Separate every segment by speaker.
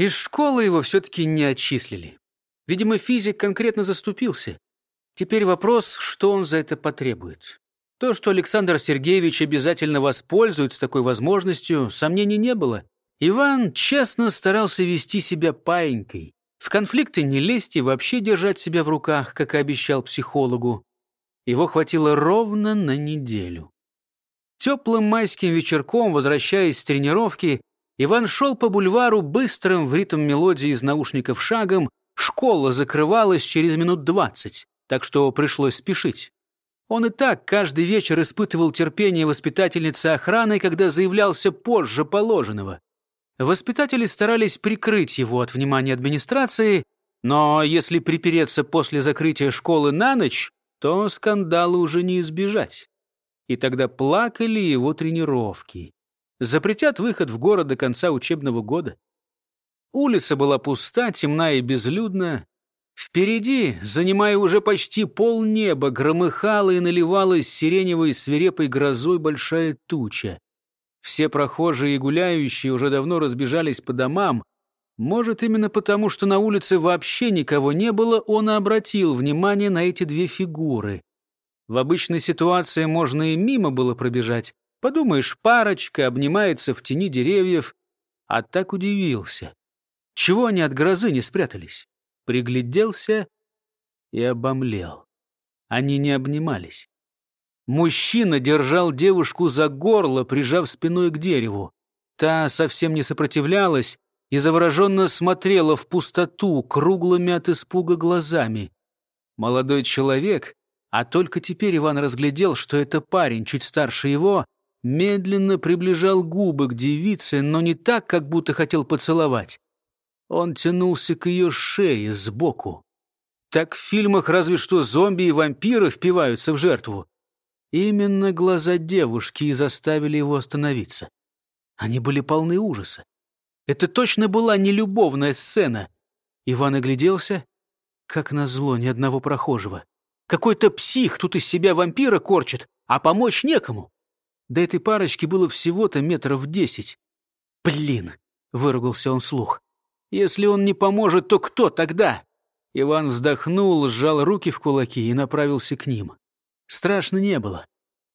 Speaker 1: Из школы его все-таки не отчислили. Видимо, физик конкретно заступился. Теперь вопрос, что он за это потребует. То, что Александр Сергеевич обязательно воспользуется такой возможностью, сомнений не было. Иван честно старался вести себя паинькой. В конфликты не лезть и вообще держать себя в руках, как и обещал психологу. Его хватило ровно на неделю. Теплым майским вечерком, возвращаясь с тренировки, Иван шел по бульвару быстрым в ритм мелодии из наушников шагом. Школа закрывалась через минут двадцать, так что пришлось спешить. Он и так каждый вечер испытывал терпение воспитательницы охраны, когда заявлялся позже положенного. Воспитатели старались прикрыть его от внимания администрации, но если припереться после закрытия школы на ночь, то скандала уже не избежать. И тогда плакали его тренировки. Запретят выход в город до конца учебного года. Улица была пуста, темна и безлюдна. Впереди, занимая уже почти полнеба, громыхала и наливалась сиреневой свирепой грозой большая туча. Все прохожие и гуляющие уже давно разбежались по домам. Может, именно потому, что на улице вообще никого не было, он и обратил внимание на эти две фигуры. В обычной ситуации можно и мимо было пробежать. Подумаешь, парочка обнимается в тени деревьев. А так удивился. Чего они от грозы не спрятались? Пригляделся и обомлел. Они не обнимались. Мужчина держал девушку за горло, прижав спиной к дереву. Та совсем не сопротивлялась и завороженно смотрела в пустоту круглыми от испуга глазами. Молодой человек, а только теперь Иван разглядел, что это парень, чуть старше его, медленно приближал губы к девице, но не так, как будто хотел поцеловать. Он тянулся к ее шее сбоку. Так в фильмах разве что зомби и вампиры впиваются в жертву. Именно глаза девушки и заставили его остановиться. Они были полны ужаса. Это точно была не любовная сцена. Иван огляделся. Как назло, ни одного прохожего. Какой-то псих тут из себя вампира корчит, а помочь некому. До этой парочки было всего-то метров десять. «Блин!» — выругался он слух. «Если он не поможет, то кто тогда?» Иван вздохнул, сжал руки в кулаки и направился к ним. Страшно не было.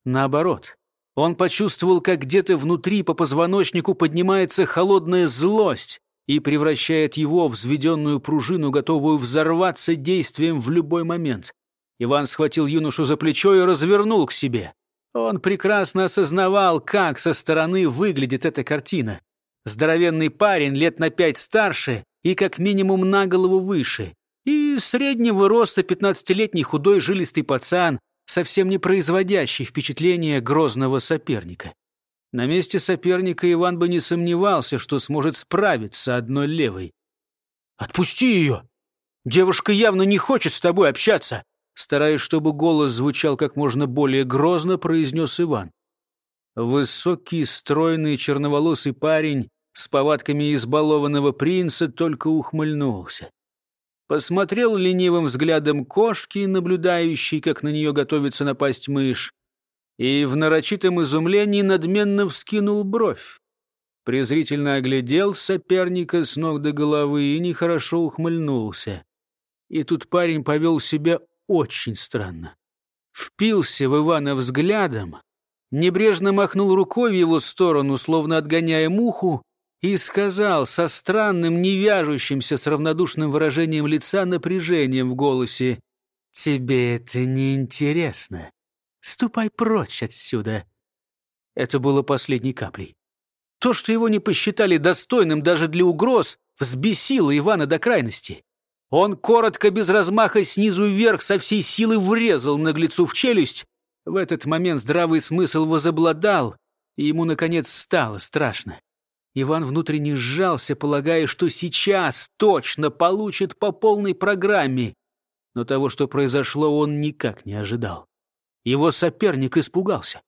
Speaker 1: Наоборот, он почувствовал, как где-то внутри по позвоночнику поднимается холодная злость и превращает его в взведенную пружину, готовую взорваться действием в любой момент. Иван схватил юношу за плечо и развернул к себе. Он прекрасно осознавал, как со стороны выглядит эта картина. Здоровенный парень, лет на пять старше и как минимум на голову выше. И среднего роста пятнадцатилетний худой жилистый пацан, совсем не производящий впечатления грозного соперника. На месте соперника Иван бы не сомневался, что сможет справиться одной левой. «Отпусти ее! Девушка явно не хочет с тобой общаться!» Стараясь, чтобы голос звучал как можно более грозно, произнес Иван. Высокий, стройный, черноволосый парень с повадками избалованного принца только ухмыльнулся посмотрел ленивым взглядом кошки, наблюдающей, как на нее готовится напасть мышь, и в нарочитом изумлении надменно вскинул бровь. Презрительно оглядел соперника с ног до головы и нехорошо ухмыльнулся. И тут парень повел себя очень странно. Впился в Ивана взглядом, небрежно махнул рукой в его сторону, словно отгоняя муху, и сказал со странным, не вяжущимся с равнодушным выражением лица напряжением в голосе, «Тебе это не интересно. Ступай прочь отсюда». Это было последней каплей. То, что его не посчитали достойным даже для угроз, взбесило Ивана до крайности. Он коротко, без размаха, снизу вверх, со всей силы врезал наглецу в челюсть. В этот момент здравый смысл возобладал, и ему, наконец, стало страшно. Иван внутренне сжался, полагая, что сейчас точно получит по полной программе. Но того, что произошло, он никак не ожидал. Его соперник испугался.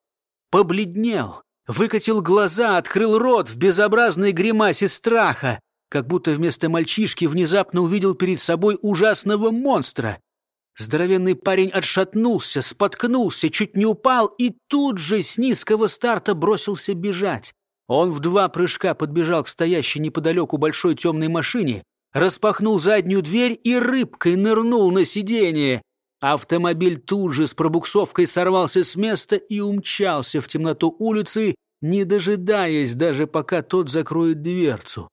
Speaker 1: Побледнел, выкатил глаза, открыл рот в безобразной гримасе страха, как будто вместо мальчишки внезапно увидел перед собой ужасного монстра. Здоровенный парень отшатнулся, споткнулся, чуть не упал и тут же с низкого старта бросился бежать. Он в два прыжка подбежал к стоящей неподалеку большой темной машине, распахнул заднюю дверь и рыбкой нырнул на сиденье. Автомобиль тут же с пробуксовкой сорвался с места и умчался в темноту улицы, не дожидаясь даже пока тот закроет дверцу.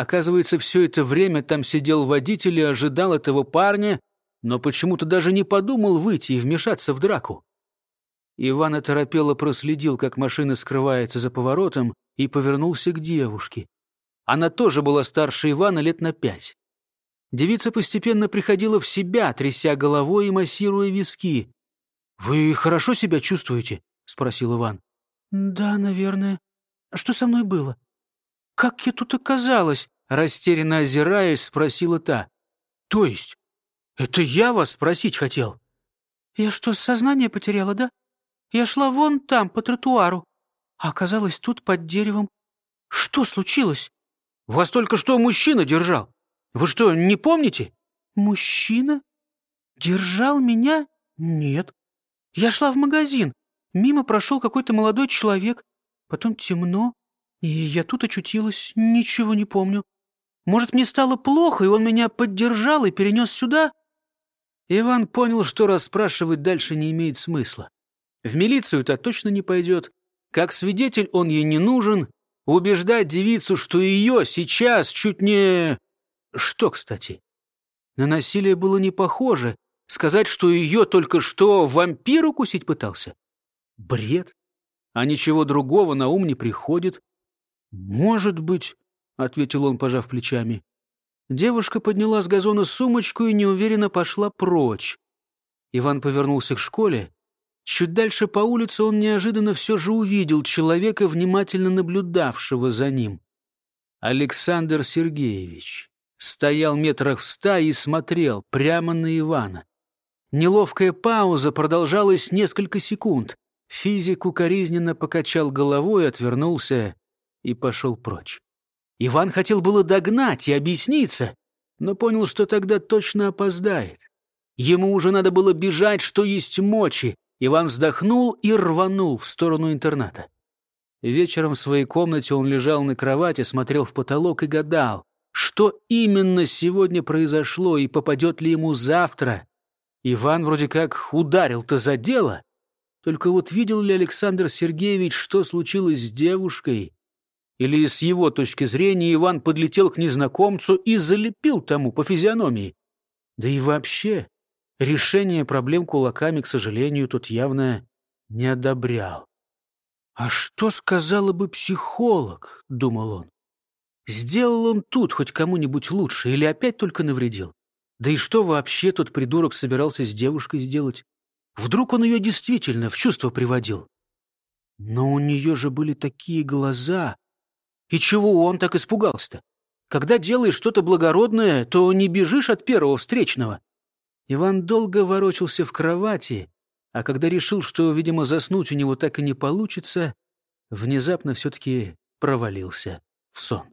Speaker 1: Оказывается, все это время там сидел водитель и ожидал этого парня, но почему-то даже не подумал выйти и вмешаться в драку. Иван оторопело проследил, как машина скрывается за поворотом, и повернулся к девушке. Она тоже была старше Ивана лет на пять. Девица постепенно приходила в себя, тряся головой и массируя виски. «Вы хорошо себя чувствуете?» — спросил Иван. «Да, наверное. Что со мной было?» «Как я тут оказалась?» — растерянно озираясь, спросила та. «То есть? Это я вас спросить хотел?» «Я что, сознание потеряла, да? Я шла вон там, по тротуару, а оказалась тут, под деревом. Что случилось?» «Вас только что мужчина держал. Вы что, не помните?» «Мужчина? Держал меня? Нет. Я шла в магазин. Мимо прошел какой-то молодой человек. Потом темно, и я тут очутилась. Ничего не помню. Может, мне стало плохо, и он меня поддержал и перенес сюда?» Иван понял, что расспрашивать дальше не имеет смысла. В милицию-то точно не пойдет. Как свидетель он ей не нужен. Убеждать девицу, что ее сейчас чуть не... Что, кстати? На насилие было не похоже. Сказать, что ее только что вампир укусить пытался? Бред. А ничего другого на ум не приходит. «Может быть», — ответил он, пожав плечами. Девушка подняла с газона сумочку и неуверенно пошла прочь. Иван повернулся к школе. Чуть дальше по улице он неожиданно все же увидел человека, внимательно наблюдавшего за ним. Александр Сергеевич стоял метрах в ста и смотрел прямо на Ивана. Неловкая пауза продолжалась несколько секунд. Физик укоризненно покачал головой, отвернулся и пошел прочь. Иван хотел было догнать и объясниться, но понял, что тогда точно опоздает. Ему уже надо было бежать, что есть мочи. Иван вздохнул и рванул в сторону интерната. Вечером в своей комнате он лежал на кровати, смотрел в потолок и гадал, что именно сегодня произошло и попадет ли ему завтра. Иван вроде как ударил-то за дело. Только вот видел ли Александр Сергеевич, что случилось с девушкой? Или с его точки зрения Иван подлетел к незнакомцу и залепил тому по физиономии? Да и вообще, решение проблем кулаками, к сожалению, тут явно не одобрял. «А что сказала бы психолог?» — думал он. «Сделал он тут хоть кому-нибудь лучше или опять только навредил? Да и что вообще тот придурок собирался с девушкой сделать? Вдруг он ее действительно в чувство приводил? Но у нее же были такие глаза, и чего он так испугался-то? Когда делаешь что-то благородное, то не бежишь от первого встречного. Иван долго ворочался в кровати, а когда решил, что, видимо, заснуть у него так и не получится, внезапно все-таки провалился в сон.